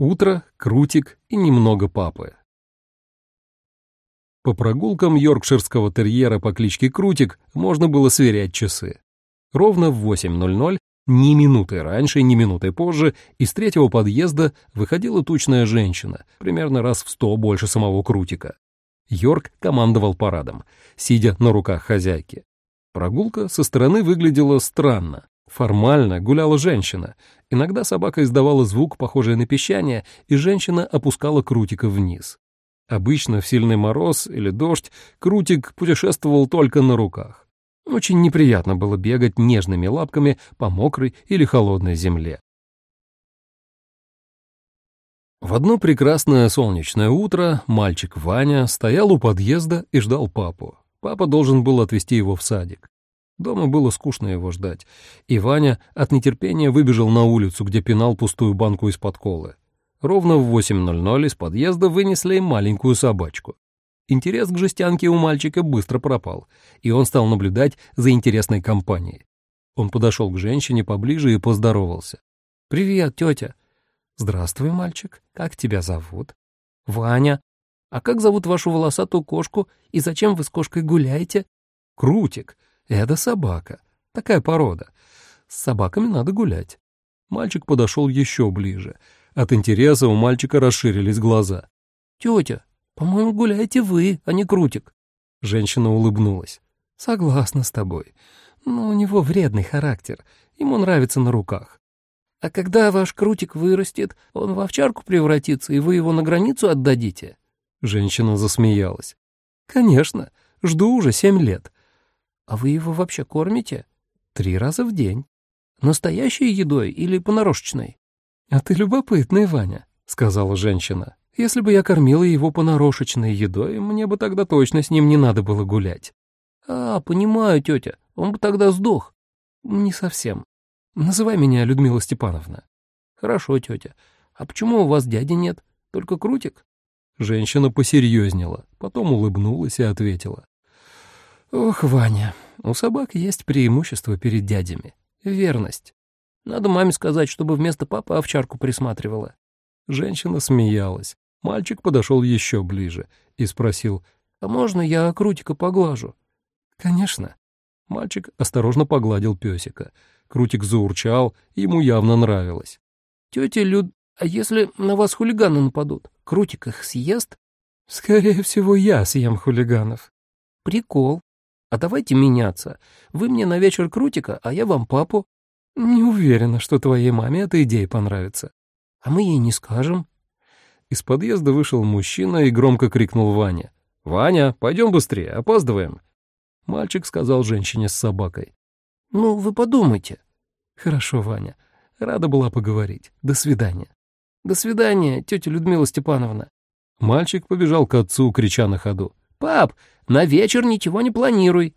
Утро, крутик и немного папы. По прогулкам йоркширского терьера по кличке Крутик можно было сверять часы. Ровно в 8.00, ни минуты раньше, ни минуты позже, из третьего подъезда выходила тучная женщина, примерно раз в сто больше самого Крутика. Йорк командовал парадом, сидя на руках хозяйки. Прогулка со стороны выглядела странно. Формально гуляла женщина. Иногда собака издавала звук, похожий на пищание, и женщина опускала Крутика вниз. Обычно в сильный мороз или дождь Крутик путешествовал только на руках. Очень неприятно было бегать нежными лапками по мокрой или холодной земле. В одно прекрасное солнечное утро мальчик Ваня стоял у подъезда и ждал папу. Папа должен был отвезти его в садик. Дома было скучно его ждать, и Ваня от нетерпения выбежал на улицу, где пинал пустую банку из-под колы. Ровно в 8.00 из подъезда вынесли маленькую собачку. Интерес к жестянке у мальчика быстро пропал, и он стал наблюдать за интересной компанией. Он подошел к женщине поближе и поздоровался. «Привет, тетя». «Здравствуй, мальчик. Как тебя зовут?» «Ваня. А как зовут вашу волосатую кошку, и зачем вы с кошкой гуляете?» «Крутик. Это собака. Такая порода. С собаками надо гулять. Мальчик подошел еще ближе. От интереса у мальчика расширились глаза. «Тетя, по-моему, гуляете вы, а не Крутик». Женщина улыбнулась. «Согласна с тобой. Но у него вредный характер. Ему нравится на руках. А когда ваш Крутик вырастет, он в овчарку превратится, и вы его на границу отдадите?» Женщина засмеялась. «Конечно. Жду уже семь лет. «А вы его вообще кормите?» «Три раза в день». «Настоящей едой или понарошечной?» «А ты любопытный, Ваня», — сказала женщина. «Если бы я кормила его понарошечной едой, мне бы тогда точно с ним не надо было гулять». «А, понимаю, тетя, он бы тогда сдох». «Не совсем. Называй меня Людмила Степановна». «Хорошо, тетя. А почему у вас дяди нет? Только Крутик?» Женщина посерьезнела, потом улыбнулась и ответила. Ох, Ваня, у собак есть преимущество перед дядями. Верность. Надо маме сказать, чтобы вместо папы овчарку присматривала. Женщина смеялась. Мальчик подошел еще ближе и спросил, «А можно я Крутика поглажу?» «Конечно». Мальчик осторожно погладил песика. Крутик заурчал, ему явно нравилось. «Тетя Люд, а если на вас хулиганы нападут, Крутик их съест?» «Скорее всего, я съем хулиганов». «Прикол. А давайте меняться. Вы мне на вечер крутика, а я вам папу. Не уверена, что твоей маме эта идея понравится. А мы ей не скажем. Из подъезда вышел мужчина и громко крикнул Ваня. «Ваня, пойдем быстрее, опаздываем». Мальчик сказал женщине с собакой. «Ну, вы подумайте». «Хорошо, Ваня. Рада была поговорить. До свидания». «До свидания, тетя Людмила Степановна». Мальчик побежал к отцу, крича на ходу. «Пап, на вечер ничего не планируй.